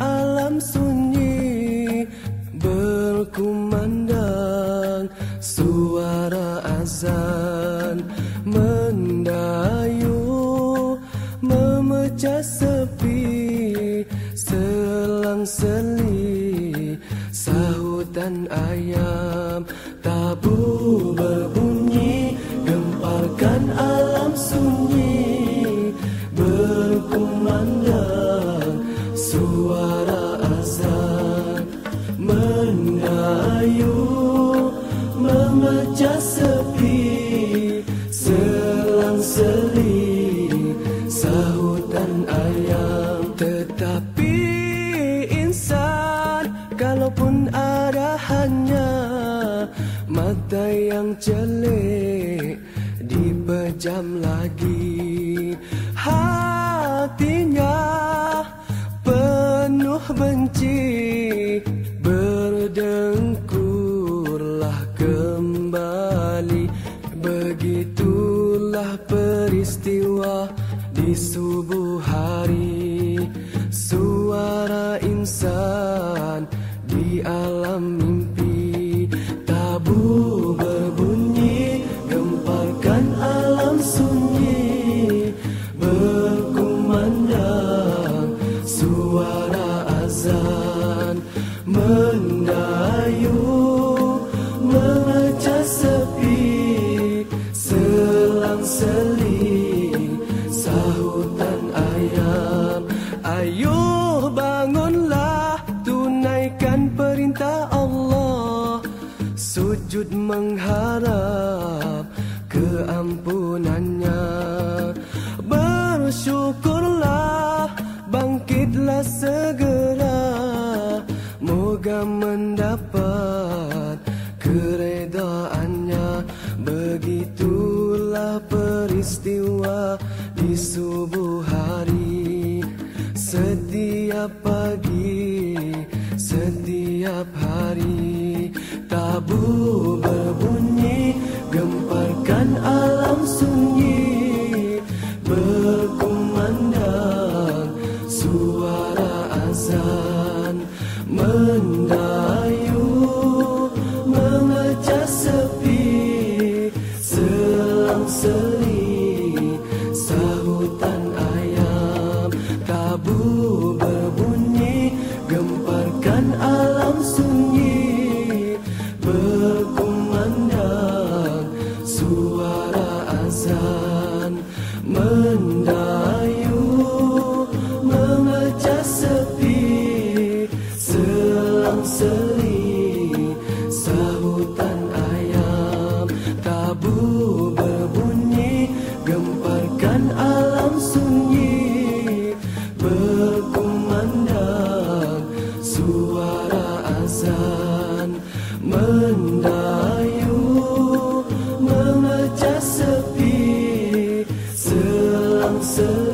alam sunyi berkumandang. Suara azan mendayu memecah sepi selang seli sahutan ayam tabu sepi selang seli sahutan ayam. Tetapi insan kalaupun ada hanya mata yang celik dipejam lagi peristiwa di subuh hari suara insan di alam ayuh bangunlah. Tunaikan perintah Allah. Sujud mengharap keampunannya. Bersyukurlah bangkitlah segera. Moga mendapat keredaannya. Begitulah peristiwa di subuh hari setiap pagi setiap hari tabu berbunyi gemparkan alam sunyi. Berkumandang Merabu berbunyi Gemparkan alam sunyi. Berkumandang suara azan Mendayu memecah sepi Selang-selang